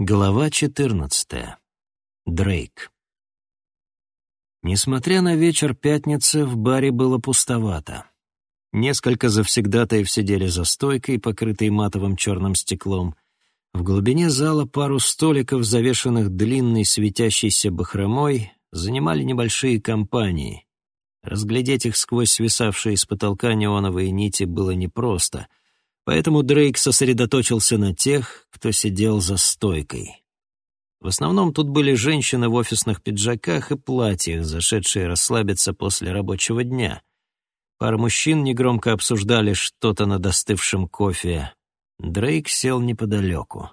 Глава 14. Дрейк. Несмотря на вечер пятницы, в баре было пустовато. Несколько завсегдатаев сидели за стойкой, покрытой матовым черным стеклом. В глубине зала пару столиков, завешанных длинной светящейся бахромой, занимали небольшие компании. Разглядеть их сквозь свисавшие с потолка неоновые нити было непросто — Поэтому Дрейк сосредоточился на тех, кто сидел за стойкой. В основном тут были женщины в офисных пиджаках и платьях, зашедшие расслабиться после рабочего дня. Пара мужчин негромко обсуждали что-то над остывшим кофе. Дрейк сел неподалеку.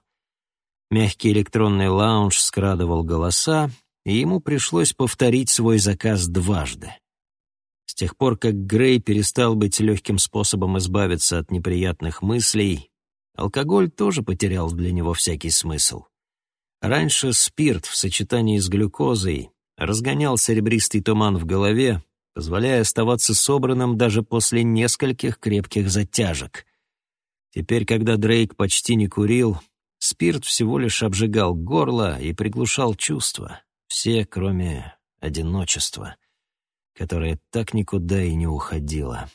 Мягкий электронный лаунж скрадывал голоса, и ему пришлось повторить свой заказ дважды. С тех пор, как Грей перестал быть легким способом избавиться от неприятных мыслей, алкоголь тоже потерял для него всякий смысл. Раньше спирт в сочетании с глюкозой разгонял серебристый туман в голове, позволяя оставаться собранным даже после нескольких крепких затяжек. Теперь, когда Дрейк почти не курил, спирт всего лишь обжигал горло и приглушал чувства, все, кроме одиночества которая так никуда и не уходила.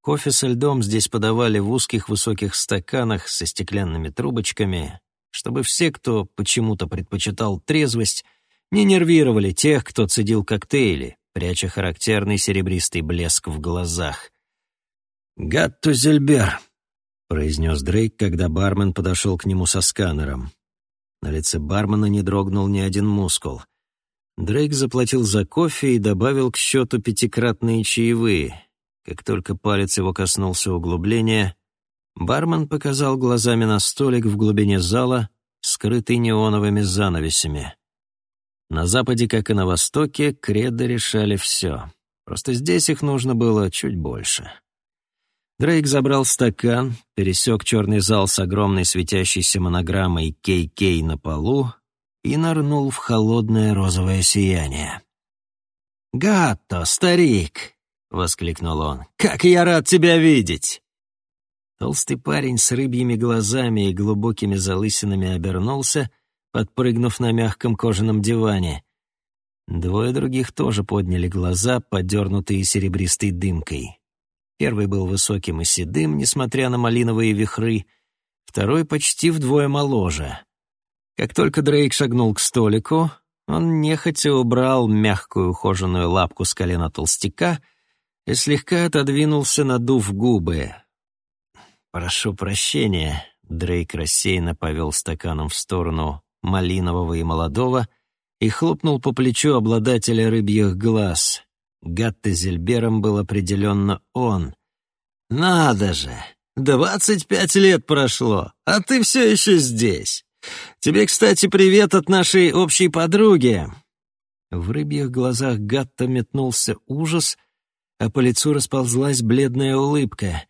Кофе со льдом здесь подавали в узких высоких стаканах со стеклянными трубочками, чтобы все, кто почему-то предпочитал трезвость, не нервировали тех, кто цедил коктейли, пряча характерный серебристый блеск в глазах. «Гатто Зельбер», — произнес Дрейк, когда бармен подошел к нему со сканером. На лице бармена не дрогнул ни один мускул — Дрейк заплатил за кофе и добавил к счету пятикратные чаевые. Как только палец его коснулся углубления, бармен показал глазами на столик в глубине зала, скрытый неоновыми занавесями. На западе, как и на востоке, кредо решали все. Просто здесь их нужно было чуть больше. Дрейк забрал стакан, пересек черный зал с огромной светящейся монограммой «Кей-Кей» на полу, и нырнул в холодное розовое сияние. «Гатто, старик!» — воскликнул он. «Как я рад тебя видеть!» Толстый парень с рыбьими глазами и глубокими залысинами обернулся, подпрыгнув на мягком кожаном диване. Двое других тоже подняли глаза, подернутые серебристой дымкой. Первый был высоким и седым, несмотря на малиновые вихры, второй почти вдвое моложе. Как только Дрейк шагнул к столику, он нехотя убрал мягкую ухоженную лапку с колена толстяка и слегка отодвинулся, надув губы. «Прошу прощения», — Дрейк рассеянно повел стаканом в сторону малинового и молодого и хлопнул по плечу обладателя рыбьих глаз. Гатте Зельбером был определенно он. «Надо же! Двадцать пять лет прошло, а ты все еще здесь!» Тебе, кстати, привет от нашей общей подруги». В рыбьих глазах Гатта метнулся ужас, а по лицу расползлась бледная улыбка.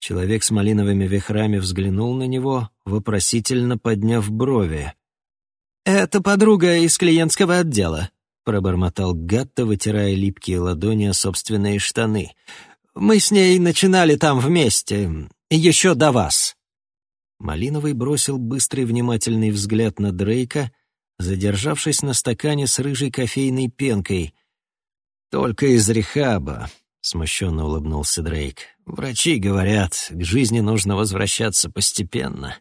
Человек с малиновыми вихрами взглянул на него, вопросительно подняв брови. «Это подруга из клиентского отдела», — пробормотал Гатта, вытирая липкие ладони о собственные штаны. «Мы с ней начинали там вместе, еще до вас». Малиновый бросил быстрый внимательный взгляд на Дрейка, задержавшись на стакане с рыжей кофейной пенкой. «Только из рехаба», — смущенно улыбнулся Дрейк. «Врачи говорят, к жизни нужно возвращаться постепенно».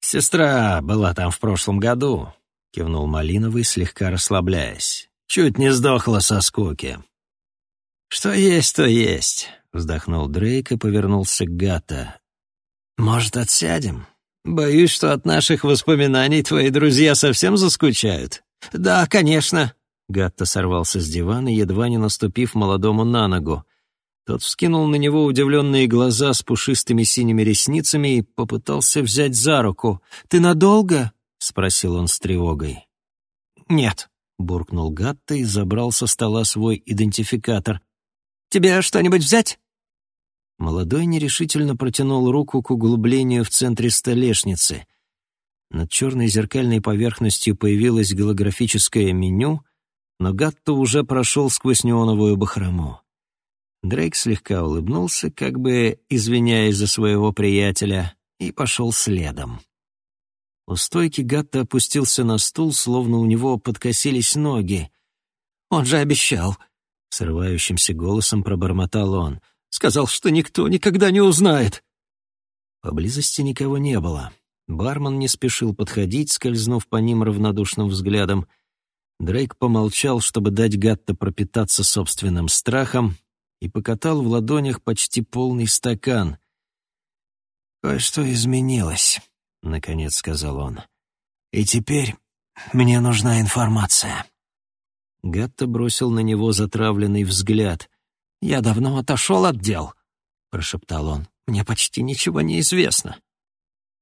«Сестра была там в прошлом году», — кивнул Малиновый, слегка расслабляясь. «Чуть не сдохла со скуки». «Что есть, то есть», — вздохнул Дрейк и повернулся к Гата. «Может, отсядем? Боюсь, что от наших воспоминаний твои друзья совсем заскучают». «Да, конечно». Гатта сорвался с дивана, едва не наступив молодому на ногу. Тот вскинул на него удивленные глаза с пушистыми синими ресницами и попытался взять за руку. «Ты надолго?» — спросил он с тревогой. «Нет», — буркнул Гатта и забрал со стола свой идентификатор. «Тебе что-нибудь взять?» Молодой нерешительно протянул руку к углублению в центре столешницы. Над черной зеркальной поверхностью появилось голографическое меню, но Гатто уже прошел сквозь неоновую бахрому. Дрейк слегка улыбнулся, как бы извиняясь за своего приятеля, и пошел следом. У стойки Гатта опустился на стул, словно у него подкосились ноги. «Он же обещал!» — срывающимся голосом пробормотал он. «Сказал, что никто никогда не узнает!» Поблизости никого не было. Бармен не спешил подходить, скользнув по ним равнодушным взглядом. Дрейк помолчал, чтобы дать Гатта пропитаться собственным страхом, и покатал в ладонях почти полный стакан. «Кое-что изменилось», — наконец сказал он. «И теперь мне нужна информация». Гатта бросил на него затравленный взгляд. «Я давно отошел от дел», — прошептал он. «Мне почти ничего не известно».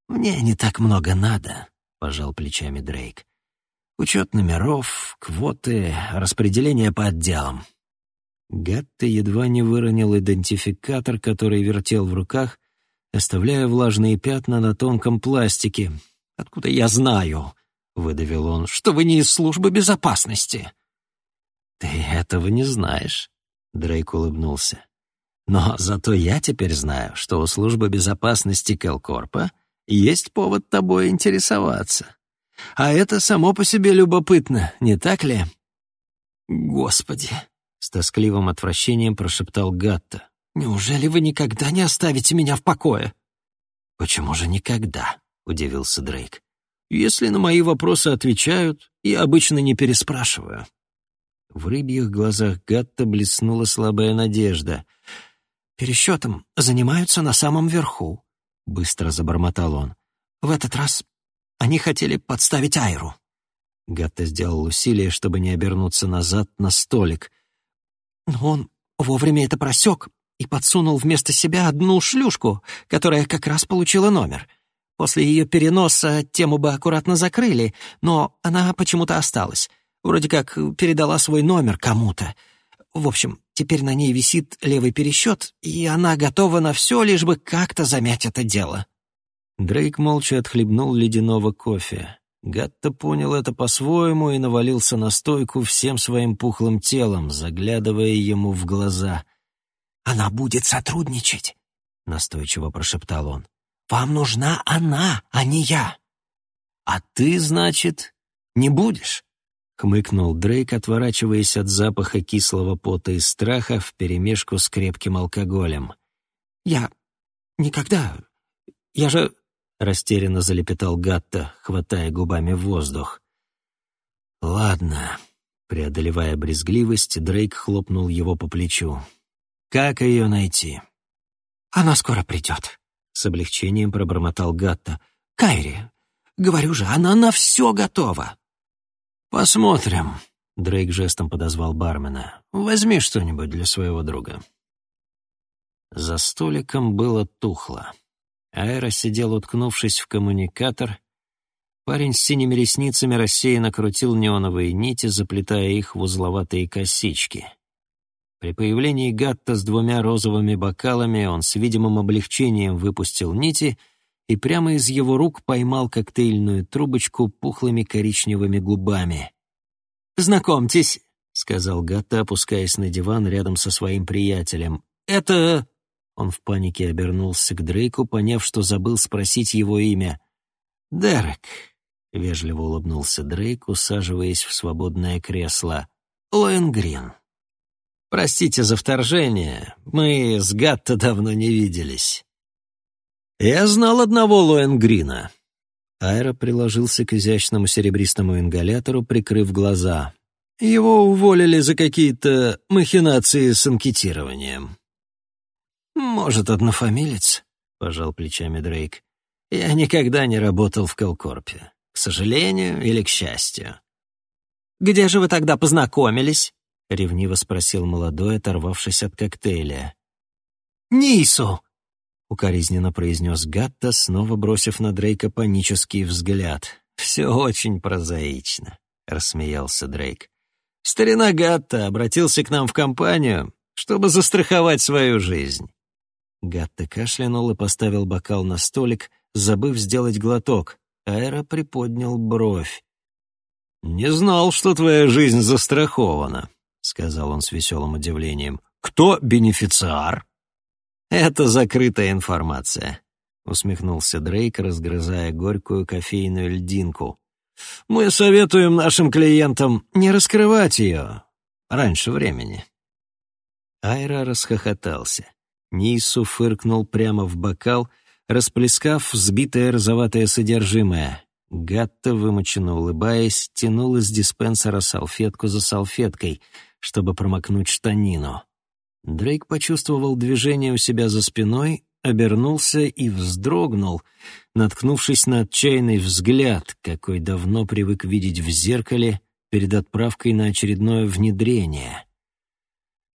«Мне не так много надо», — пожал плечами Дрейк. «Учет номеров, квоты, распределение по отделам». Гатта едва не выронил идентификатор, который вертел в руках, оставляя влажные пятна на тонком пластике. «Откуда я знаю?» — выдавил он, — «что вы не из службы безопасности». «Ты этого не знаешь», — Дрейк улыбнулся. «Но зато я теперь знаю, что у службы безопасности Келкорпа есть повод тобой интересоваться. А это само по себе любопытно, не так ли?» «Господи!» — с тоскливым отвращением прошептал Гатта. «Неужели вы никогда не оставите меня в покое?» «Почему же никогда?» — удивился Дрейк. «Если на мои вопросы отвечают, я обычно не переспрашиваю». В рыбьих глазах Гатта блеснула слабая надежда. «Пересчетом занимаются на самом верху. — быстро забормотал он. «В этот раз они хотели подставить Айру». Гатта сделал усилие, чтобы не обернуться назад на столик. Но он вовремя это просек и подсунул вместо себя одну шлюшку, которая как раз получила номер. После ее переноса тему бы аккуратно закрыли, но она почему-то осталась. Вроде как передала свой номер кому-то. В общем, теперь на ней висит левый пересчет, и она готова на все, лишь бы как-то замять это дело». Дрейк молча отхлебнул ледяного кофе. Гатта понял это по-своему и навалился на стойку всем своим пухлым телом, заглядывая ему в глаза. «Она будет сотрудничать», — настойчиво прошептал он. «Вам нужна она, а не я». «А ты, значит, не будешь?» — хмыкнул Дрейк, отворачиваясь от запаха кислого пота и страха вперемешку с крепким алкоголем. «Я никогда... Я же...» — растерянно залепетал Гатта, хватая губами воздух. «Ладно». Преодолевая брезгливость, Дрейк хлопнул его по плечу. «Как ее найти?» «Она скоро придет», — с облегчением пробормотал Гатта. «Кайри, говорю же, она на все готова». «Посмотрим», — Дрейк жестом подозвал бармена. «Возьми что-нибудь для своего друга». За столиком было тухло. Аэра сидел, уткнувшись в коммуникатор. Парень с синими ресницами рассеянно крутил неоновые нити, заплетая их в узловатые косички. При появлении Гатта с двумя розовыми бокалами он с видимым облегчением выпустил нити — и прямо из его рук поймал коктейльную трубочку пухлыми коричневыми губами. «Знакомьтесь», — сказал Гатта, опускаясь на диван рядом со своим приятелем. «Это...» Он в панике обернулся к Дрейку, поняв, что забыл спросить его имя. «Дерек», — вежливо улыбнулся Дрейк, усаживаясь в свободное кресло. «Лоенгрин». «Простите за вторжение, мы с Гатта давно не виделись». «Я знал одного Лоэнгрина». Айра приложился к изящному серебристому ингалятору, прикрыв глаза. «Его уволили за какие-то махинации с анкетированием». «Может, однофамилец?» — пожал плечами Дрейк. «Я никогда не работал в Келкорпе. К сожалению или к счастью». «Где же вы тогда познакомились?» — ревниво спросил молодой, оторвавшись от коктейля. «Нису!» — укоризненно произнес Гатта, снова бросив на Дрейка панический взгляд. «Все очень прозаично», — рассмеялся Дрейк. «Старина Гатта обратился к нам в компанию, чтобы застраховать свою жизнь». Гатта кашлянул и поставил бокал на столик, забыв сделать глоток. Аэро приподнял бровь. «Не знал, что твоя жизнь застрахована», — сказал он с веселым удивлением. «Кто бенефициар?» Это закрытая информация. — усмехнулся Дрейк, разгрызая горькую кофейную льдинку. «Мы советуем нашим клиентам не раскрывать ее раньше времени». Айра расхохотался. Нису фыркнул прямо в бокал, расплескав взбитое розоватое содержимое. Гатта, вымоченно улыбаясь, тянул из диспенсера салфетку за салфеткой, чтобы промокнуть штанину. Дрейк почувствовал движение у себя за спиной, обернулся и вздрогнул, наткнувшись на отчаянный взгляд, какой давно привык видеть в зеркале перед отправкой на очередное внедрение.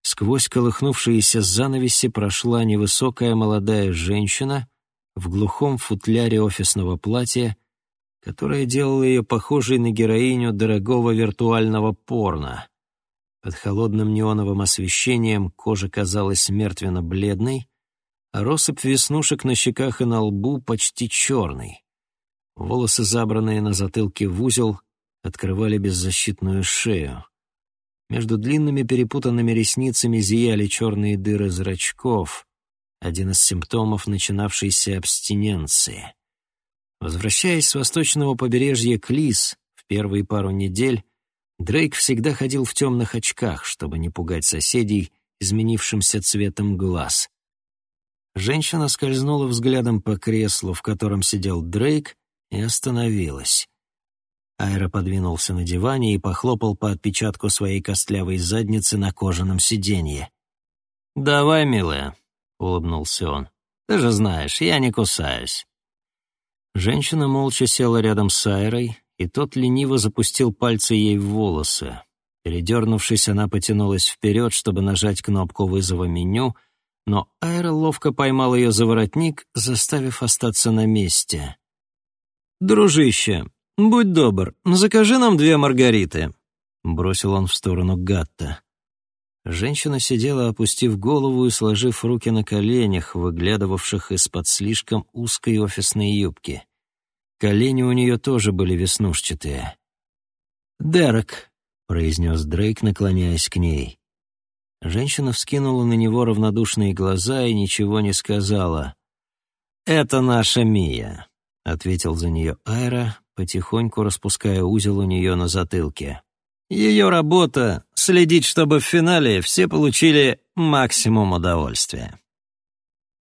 Сквозь колыхнувшиеся занавеси прошла невысокая молодая женщина в глухом футляре офисного платья, которое делало ее похожей на героиню дорогого виртуального порно. Под холодным неоновым освещением кожа казалась мертвенно-бледной, а россыпь веснушек на щеках и на лбу почти черный. Волосы, забранные на затылке в узел, открывали беззащитную шею. Между длинными перепутанными ресницами зияли черные дыры зрачков, один из симптомов начинавшейся абстиненции. Возвращаясь с восточного побережья к Лис в первые пару недель, Дрейк всегда ходил в темных очках, чтобы не пугать соседей изменившимся цветом глаз. Женщина скользнула взглядом по креслу, в котором сидел Дрейк, и остановилась. Айра подвинулся на диване и похлопал по отпечатку своей костлявой задницы на кожаном сиденье. «Давай, милая», — улыбнулся он. «Ты же знаешь, я не кусаюсь». Женщина молча села рядом с Айрой, и тот лениво запустил пальцы ей в волосы. Передернувшись, она потянулась вперед, чтобы нажать кнопку вызова меню, но Айра ловко поймал ее за воротник, заставив остаться на месте. «Дружище, «Будь добр, закажи нам две маргариты», — бросил он в сторону Гатта. Женщина сидела, опустив голову и сложив руки на коленях, выглядывавших из-под слишком узкой офисной юбки. Колени у нее тоже были веснушчатые. «Дерек», — произнес Дрейк, наклоняясь к ней. Женщина вскинула на него равнодушные глаза и ничего не сказала. «Это наша Мия», — ответил за нее Айра, потихоньку распуская узел у нее на затылке. Ее работа — следить, чтобы в финале все получили максимум удовольствия.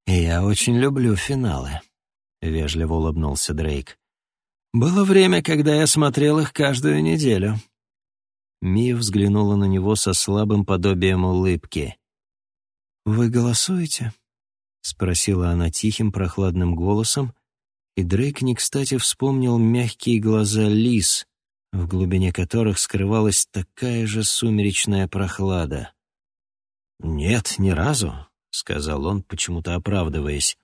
«Я очень люблю финалы», — вежливо улыбнулся Дрейк. «Было время, когда я смотрел их каждую неделю». Мия взглянула на него со слабым подобием улыбки. «Вы голосуете?» — спросила она тихим прохладным голосом, и Дрейк не кстати вспомнил мягкие глаза лис, в глубине которых скрывалась такая же сумеречная прохлада. «Нет, ни разу», — сказал он, почему-то оправдываясь.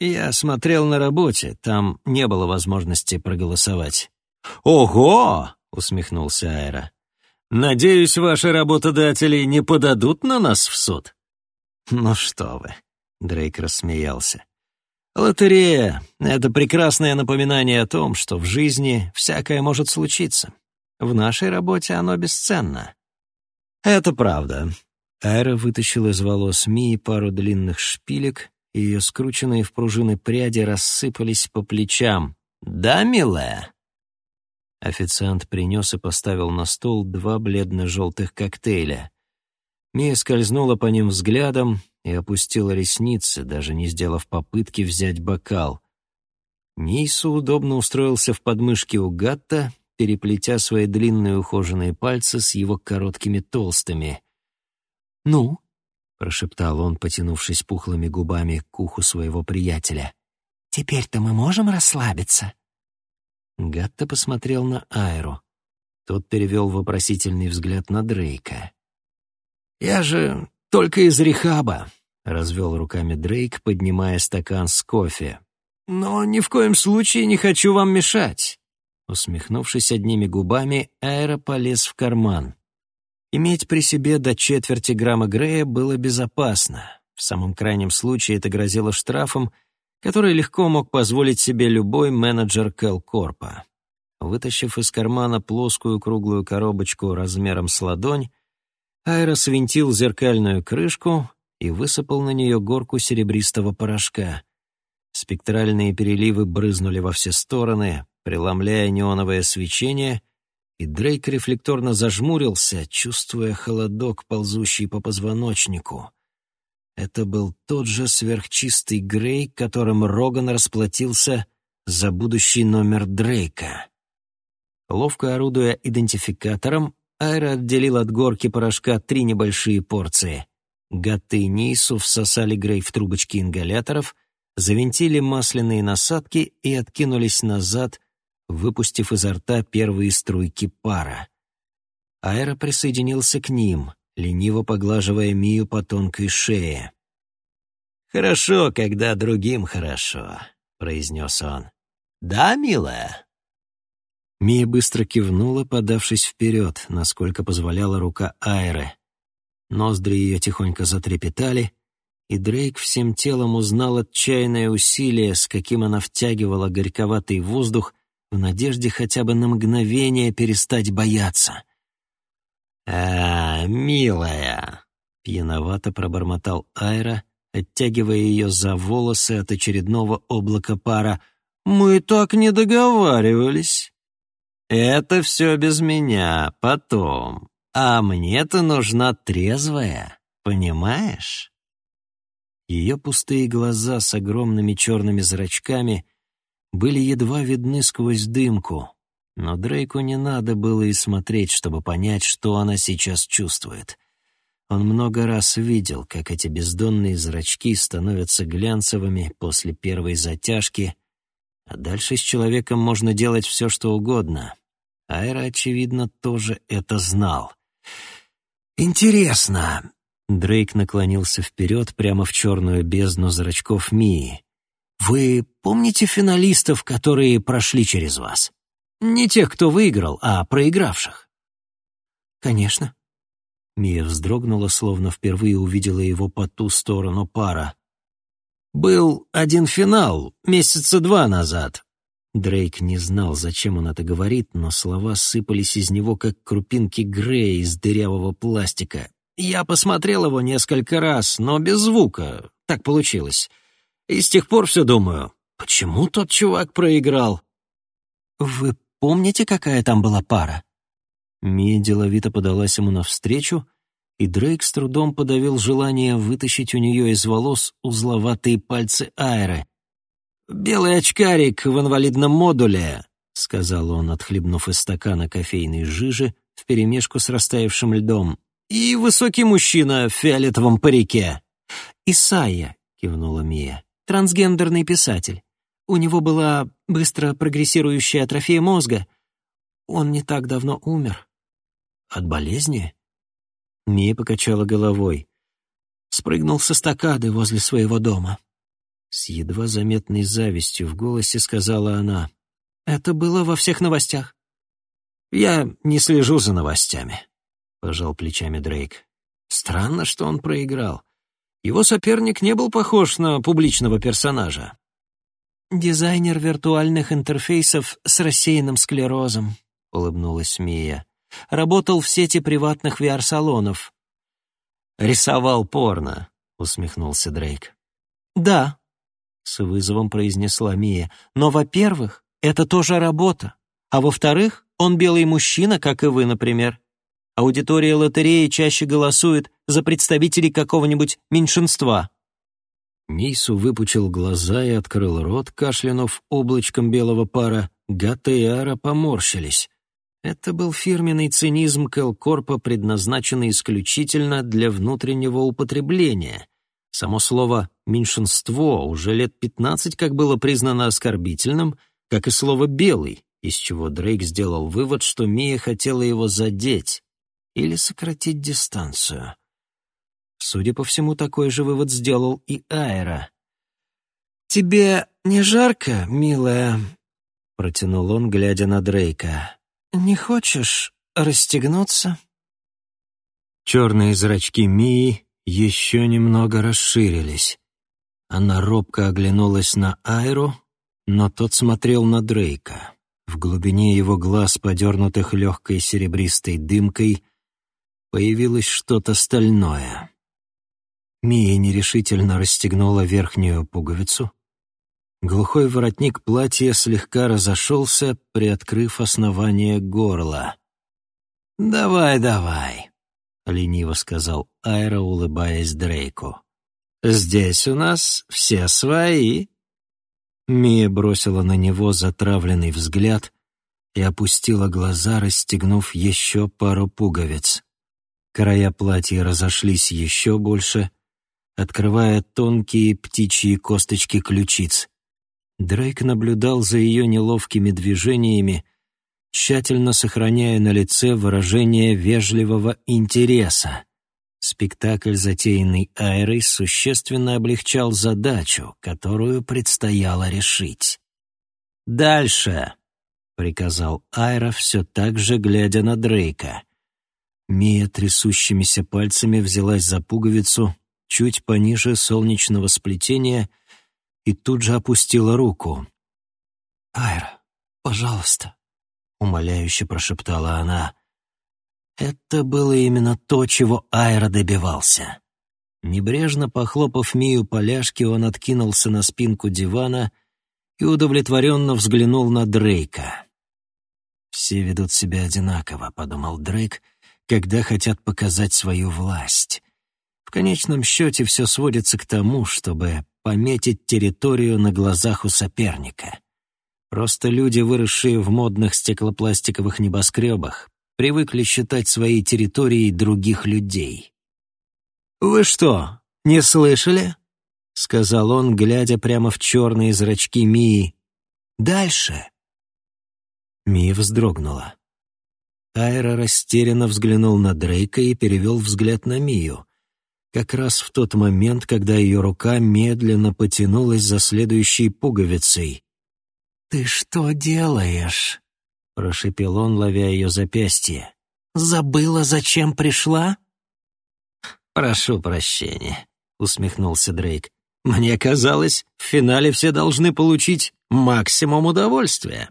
«Я смотрел на работе, там не было возможности проголосовать». «Ого!» — усмехнулся Айра. «Надеюсь, ваши работодатели не подадут на нас в суд?» «Ну что вы», — Дрейк рассмеялся. Лотерея — это прекрасное напоминание о том, что в жизни всякое может случиться. В нашей работе оно бесценно. Это правда. Айра вытащила из волос Мии пару длинных шпилек, и ее скрученные в пружины пряди рассыпались по плечам. «Да, милая?» Официант принес и поставил на стол два бледно-желтых коктейля. Мия скользнула по ним взглядом, и опустила ресницы, даже не сделав попытки взять бокал. Нейсу удобно устроился в подмышке у Гатта, переплетя свои длинные ухоженные пальцы с его короткими толстыми. «Ну?» — прошептал он, потянувшись пухлыми губами к уху своего приятеля. «Теперь-то мы можем расслабиться?» Гатта посмотрел на Айру. Тот перевел вопросительный взгляд на Дрейка. «Я же «Только из рехаба», — развел руками Дрейк, поднимая стакан с кофе. «Но ни в коем случае не хочу вам мешать». Усмехнувшись одними губами, Айра полез в карман. Иметь при себе до четверти грамма Грея было безопасно. В самом крайнем случае это грозило штрафом, который легко мог позволить себе любой менеджер Келкорпа. Вытащив из кармана плоскую круглую коробочку размером с ладонь, Айра свинтил зеркальную крышку и высыпал на нее горку серебристого порошка. спектральные переливы брызнули во все стороны, преломляя неоновое свечение, и Дрейк рефлекторно зажмурился, чувствуя холодок, ползущий по позвоночнику. Это был тот же сверхчистый Грей, которым Роган расплатился за будущий номер Дрейка. Ловко орудуя идентификатором, Айра отделил от горки порошка три небольшие порции. Гатты и Нейсу всосали Грей в трубочки ингаляторов, завинтили масляные насадки и откинулись назад, выпустив изо рта первые струйки пара. Айра присоединился к ним, лениво поглаживая Мию по тонкой шее. «Хорошо, когда другим хорошо», — произнес он. «Да, милая?» Мия быстро кивнула, подавшись вперед, насколько позволяла рука Айры. Ноздри ее тихонько затрепетали, и Дрейк всем телом узнал отчаянное усилие, с каким она втягивала горьковатый воздух в надежде хотя бы на мгновение перестать бояться. «А, милая!» — пьяновато пробормотал Айра, оттягивая ее за волосы от очередного облака пара. «Мы так не договаривались!» «Это все без меня, потом. А мне-то нужна трезвая, понимаешь?» Ее пустые глаза с огромными черными зрачками были едва видны сквозь дымку, но Дрейку не надо было и смотреть, чтобы понять, что она сейчас чувствует. Он много раз видел, как эти бездонные зрачки становятся глянцевыми после первой затяжки, а дальше с человеком можно делать все, что угодно. Айра, очевидно, тоже это знал. «Интересно!» Дрейк наклонился вперед прямо в черную бездну зрачков Мии. «Вы помните финалистов, которые прошли через вас? Не тех, кто выиграл, а проигравших?» «Конечно». Мия вздрогнула, словно впервые увидела его по ту сторону пара. «Был один финал, месяца два назад. Дрейк не знал, зачем он это говорит, но слова сыпались из него, как крупинки Грея из дырявого пластика. Я посмотрел его несколько раз, но без звука. Так получилось. И с тех пор все думаю, почему тот чувак проиграл? «Вы помните, какая там была пара?» Мия деловито подалась ему навстречу, и Дрейк с трудом подавил желание вытащить у нее из волос узловатые пальцы Айры. «Белый очкарик в инвалидном модуле», — сказал он, отхлебнув из стакана кофейной жижи вперемешку с растаявшим льдом. «И высокий мужчина в фиолетовом парике». «Исайя», — кивнула Мия, — «трансгендерный писатель. У него была быстро прогрессирующая атрофия мозга. Он не так давно умер». «От болезни?» Мия покачала головой. Спрыгнул со стакады возле своего дома. С едва заметной завистью в голосе сказала она. «Это было во всех новостях». «Я не слежу за новостями», — пожал плечами Дрейк. «Странно, что он проиграл. Его соперник не был похож на публичного персонажа». «Дизайнер виртуальных интерфейсов с рассеянным склерозом», — улыбнулась Мия. «Работал в сети приватных VR-салонов». «Рисовал порно», — усмехнулся Дрейк. «Да», — с вызовом произнесла Мия. «Но, во-первых, это тоже работа. А во-вторых, он белый мужчина, как и вы, например. Аудитория лотереи чаще голосует за представителей какого-нибудь меньшинства». Мейсу выпучил глаза и открыл рот, кашлянув облачком белого пара. Гатта и Ара поморщились. Это был фирменный цинизм Келкорпа, предназначенный исключительно для внутреннего употребления. Само слово «меньшинство» уже лет пятнадцать как было признано оскорбительным, как и слово «белый», из чего Дрейк сделал вывод, что Мия хотела его задеть или сократить дистанцию. Судя по всему, такой же вывод сделал и Айра. «Тебе не жарко, милая?» — протянул он, глядя на Дрейка. «Не хочешь расстегнуться?» Черные зрачки Мии еще немного расширились. Она робко оглянулась на Айру, но тот смотрел на Дрейка. В глубине его глаз, подернутых легкой серебристой дымкой, появилось что-то стальное. Мия нерешительно расстегнула верхнюю пуговицу, Глухой воротник платья слегка разошелся, приоткрыв основание горла. «Давай, давай», — лениво сказал Айра, улыбаясь Дрейку. «Здесь у нас все свои». Мия бросила на него затравленный взгляд и опустила глаза, расстегнув еще пару пуговиц. Края платья разошлись еще больше, открывая тонкие птичьи косточки ключиц. Дрейк наблюдал за ее неловкими движениями, тщательно сохраняя на лице выражение вежливого интереса. Спектакль, затеянный Айрой, существенно облегчал задачу, которую предстояло решить. «Дальше!» — приказал Айра, все так же глядя на Дрейка. Мия трясущимися пальцами взялась за пуговицу чуть пониже солнечного сплетения и тут же опустила руку. «Айра, пожалуйста», — умоляюще прошептала она. Это было именно то, чего Айра добивался. Небрежно похлопав Мию по ляжке, он откинулся на спинку дивана и удовлетворенно взглянул на Дрейка. «Все ведут себя одинаково», — подумал Дрейк, когда хотят показать свою власть. В конечном счете все сводится к тому, чтобы пометить территорию на глазах у соперника. Просто люди, выросшие в модных стеклопластиковых небоскребах, привыкли считать своей территорией других людей. «Вы что, не слышали?» — сказал он, глядя прямо в черные зрачки Мии. «Дальше!» Мия вздрогнула. Айра растерянно взглянул на Дрейка и перевел взгляд на Мию. Как раз в тот момент, когда ее рука медленно потянулась за следующей пуговицей. «Ты что делаешь?» — прошепел он, ловя ее запястье. «Забыла, зачем пришла?» «Прошу прощения», — усмехнулся Дрейк. «Мне казалось, в финале все должны получить максимум удовольствия».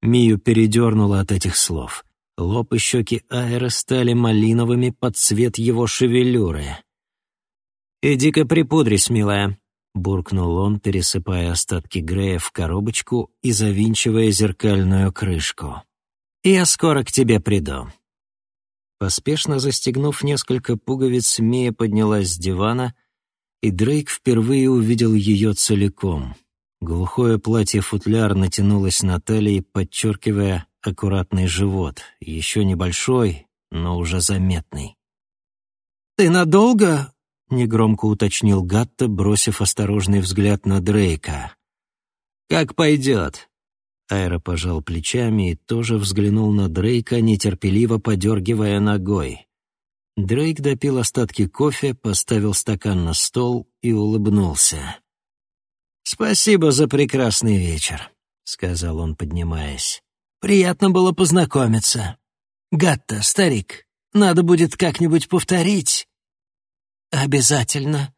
Мию передернула от этих слов. Лоб и щеки Айра стали малиновыми под цвет его шевелюры. «Иди-ка припудрись, милая», — буркнул он, пересыпая остатки Грея в коробочку и завинчивая зеркальную крышку. «Я скоро к тебе приду». Поспешно застегнув несколько пуговиц, Мия поднялась с дивана, и Дрейк впервые увидел ее целиком. Глухое платье-футляр натянулось на талии, подчеркивая аккуратный живот, еще небольшой, но уже заметный. «Ты надолго?» — негромко уточнил Гатта, бросив осторожный взгляд на Дрейка. «Как пойдет». Айра пожал плечами и тоже взглянул на Дрейка, нетерпеливо подергивая ногой. Дрейк допил остатки кофе, поставил стакан на стол и улыбнулся. «Спасибо за прекрасный вечер», — сказал он, поднимаясь. Приятно было познакомиться. Гатта, старик, надо будет как-нибудь повторить». «Обязательно».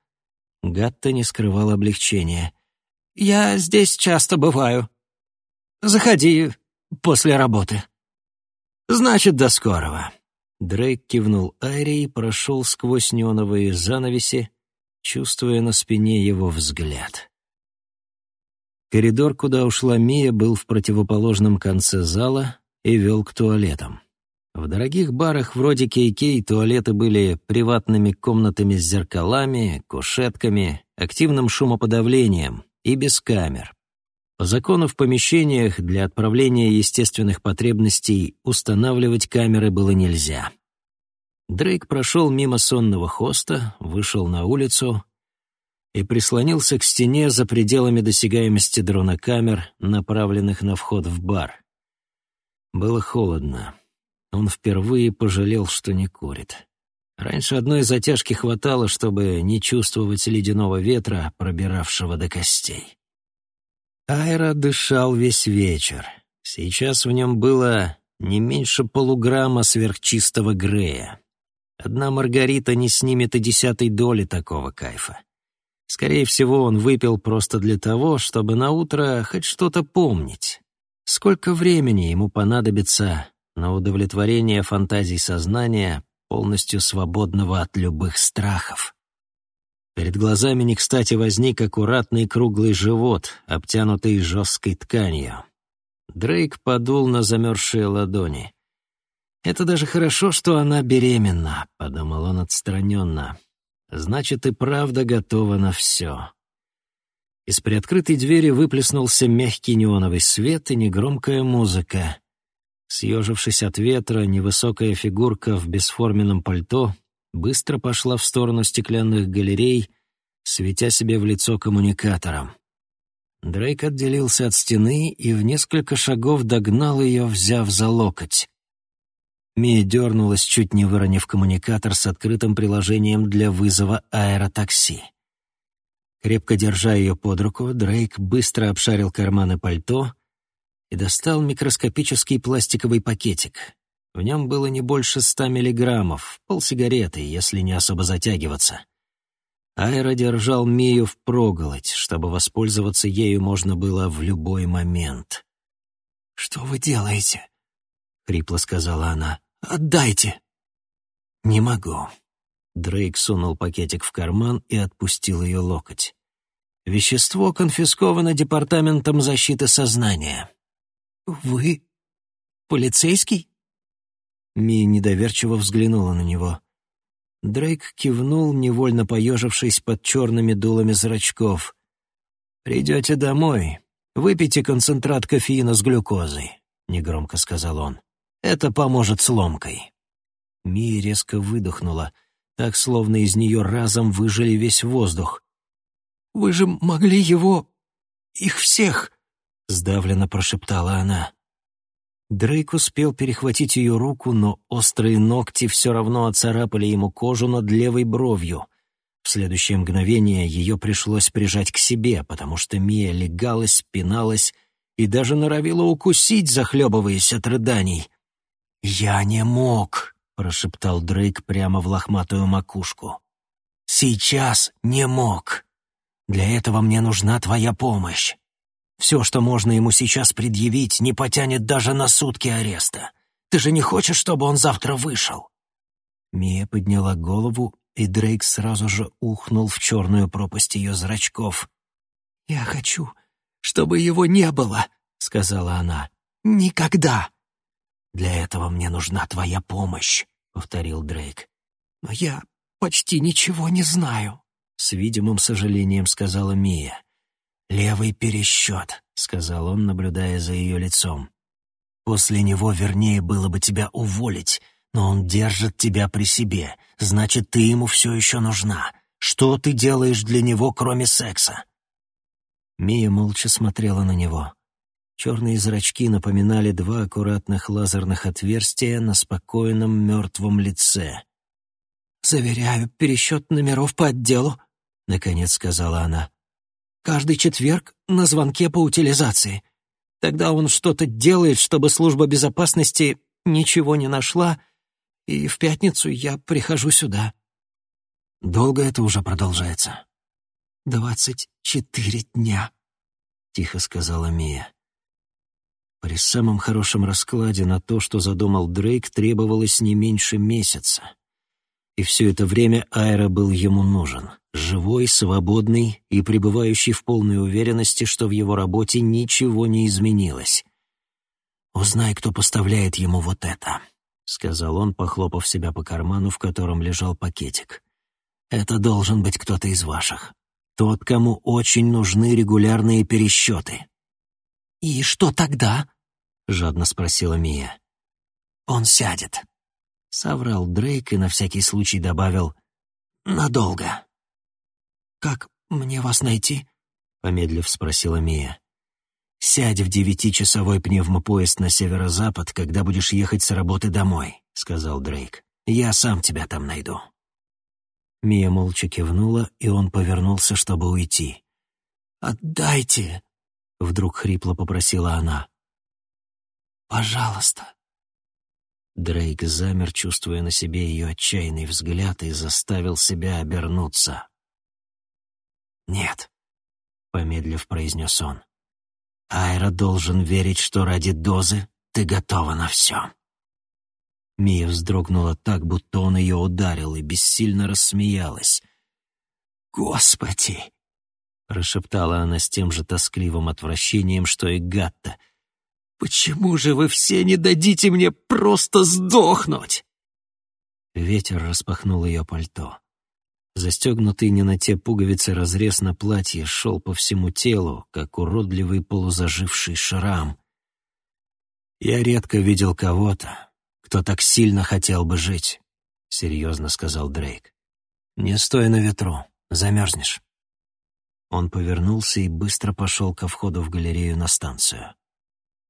Гатта не скрывал облегчения. «Я здесь часто бываю. Заходи после работы». «Значит, до скорого». Дрейк кивнул Айре и прошел сквозь неоновые занавеси, чувствуя на спине его взгляд. Коридор, куда ушла Мия, был в противоположном конце зала и вел к туалетам. В дорогих барах вроде Кей-Кей туалеты были приватными комнатами с зеркалами, кушетками, активным шумоподавлением и без камер. По закону в помещениях для отправления естественных потребностей устанавливать камеры было нельзя. Дрейк прошел мимо сонного хоста, вышел на улицу и прислонился к стене за пределами досягаемости дронокамер, направленных на вход в бар. Было холодно. Он впервые пожалел, что не курит. Раньше одной затяжки хватало, чтобы не чувствовать ледяного ветра, пробиравшего до костей. Айра дышал весь вечер. Сейчас в нем было не меньше полуграмма сверхчистого Грея. Одна Маргарита не снимет и десятой доли такого кайфа. Скорее всего, он выпил просто для того, чтобы на утро хоть что-то помнить. Сколько времени ему понадобится на удовлетворение фантазий сознания, полностью свободного от любых страхов? Перед глазами не кстати возник аккуратный круглый живот, обтянутый жесткой тканью. Дрейк подул на замерзшие ладони. «Это даже хорошо, что она беременна», — подумал он отстраненно. «Значит, и правда готова на все». Из приоткрытой двери выплеснулся мягкий неоновый свет и негромкая музыка. Съежившись от ветра, невысокая фигурка в бесформенном пальто быстро пошла в сторону стеклянных галерей, светя себе в лицо коммуникатором. Дрейк отделился от стены и в несколько шагов догнал ее, взяв за локоть. Мия дернулась, чуть не выронив коммуникатор с открытым приложением для вызова аэротакси. Крепко держа ее под руку, Дрейк быстро обшарил карманы пальто и достал микроскопический пластиковый пакетик. В нем было не больше ста миллиграммов, полсигареты, если не особо затягиваться. Айра держал Мию впроголодь, чтобы воспользоваться ею можно было в любой момент. «Что вы делаете?» — хрипло сказала она. «Отдайте!» «Не могу». Дрейк сунул пакетик в карман и отпустил ее локоть. «Вещество конфисковано Департаментом защиты сознания». «Вы полицейский?» Мия недоверчиво взглянула на него. Дрейк кивнул, невольно поежившись под черными дулами зрачков. «Придете домой, выпейте концентрат кофеина с глюкозой», — негромко сказал он. «Это поможет с ломкой». Мия резко выдохнула, так, словно из нее разом выжили весь воздух. «Вы же могли его... их всех...» — сдавленно прошептала она. Дрейк успел перехватить ее руку, но острые ногти все равно оцарапали ему кожу над левой бровью. В следующее мгновение ее пришлось прижать к себе, потому что Мия легалась, пиналась и даже норовила укусить, захлебываясь от рыданий. «Я не мог», — прошептал Дрейк прямо в лохматую макушку. «Сейчас не мог. Для этого мне нужна твоя помощь. Все, что можно ему сейчас предъявить, не потянет даже на сутки ареста. Ты же не хочешь, чтобы он завтра вышел?» Мия подняла голову, и Дрейк сразу же ухнул в черную пропасть ее зрачков. «Я хочу, чтобы его не было», — сказала она. «Никогда!» «Для этого мне нужна твоя помощь», — повторил Дрейк. «Но я почти ничего не знаю», — с видимым сожалением сказала Мия. «Левый пересчет», — сказал он, наблюдая за ее лицом. «После него вернее было бы тебя уволить, но он держит тебя при себе, значит, ты ему все еще нужна. Что ты делаешь для него, кроме секса?» Мия молча смотрела на него. Черные зрачки напоминали два аккуратных лазерных отверстия на спокойном мертвом лице. «Заверяю, пересчет номеров по отделу», — наконец сказала она. Каждый четверг на звонке по утилизации. Тогда он что-то делает, чтобы служба безопасности ничего не нашла, и в пятницу я прихожу сюда. Долго это уже продолжается? «Двадцать четыре дня», — тихо сказала Мия. При самом хорошем раскладе на то, что задумал Дрейк, требовалось не меньше месяца. И все это время Айра был ему нужен. Живой, свободный и пребывающий в полной уверенности, что в его работе ничего не изменилось. «Узнай, кто поставляет ему вот это», — сказал он, похлопав себя по карману, в котором лежал пакетик. «Это должен быть кто-то из ваших. Тот, кому очень нужны регулярные пересчеты». «И что тогда?» — жадно спросила Мия. «Он сядет», — соврал Дрейк и на всякий случай добавил «надолго». «Как мне вас найти?» — помедлив спросила Мия. «Сядь в девятичасовой пневмопоезд на северо-запад, когда будешь ехать с работы домой», — сказал Дрейк. «Я сам тебя там найду». Мия молча кивнула, и он повернулся, чтобы уйти. «Отдайте!» — вдруг хрипло попросила она. «Пожалуйста». Дрейк замер, чувствуя на себе ее отчаянный взгляд, и заставил себя обернуться. «Нет», — помедлив произнес он. «Айра должен верить, что ради дозы ты готова на все». Мия вздрогнула так, будто он ее ударил, и бессильно рассмеялась. Господи!» — прошептала она с тем же тоскливым отвращением, что и Гатта. «Почему же вы все не дадите мне просто сдохнуть?» Ветер распахнул ее пальто. Застегнутый не на те пуговицы разрез на платье шел по всему телу, как уродливый полузаживший шрам. «Я редко видел кого-то, кто так сильно хотел бы жить», — серьезно сказал Дрейк. «Не стой на ветру, замерзнешь». Он повернулся и быстро пошел ко входу в галерею на станцию.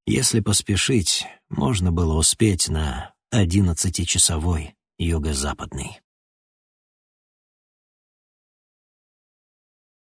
Если поспешить, можно было успеть на одиннадцатичасовой юго-западный.